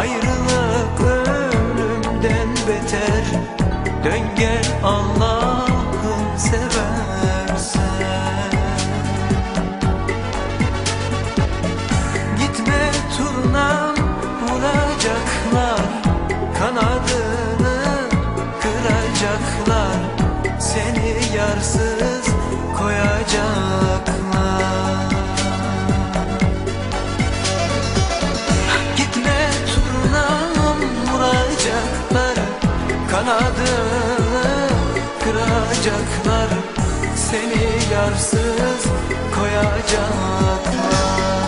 Ayrılık ölümden beter. Dön gel Allah'ın seversen. Gitme turnam vuracaklar Kanadını kıracaklar. Seni yarsız koyacaklar seni yarsız koyacaklar.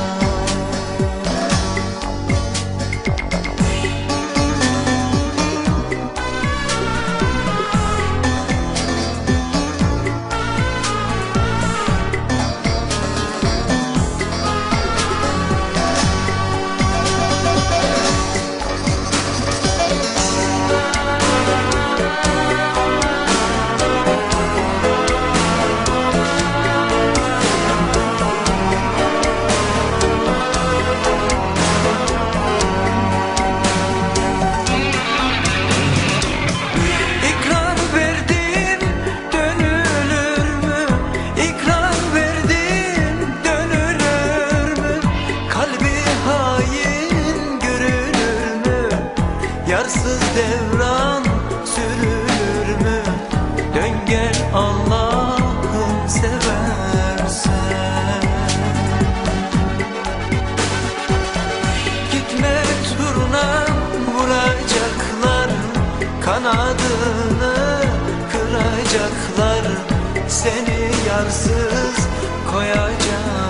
Gitme turuna vuracaklar Kanadını kıracaklar. Seni yarsız koyacaklar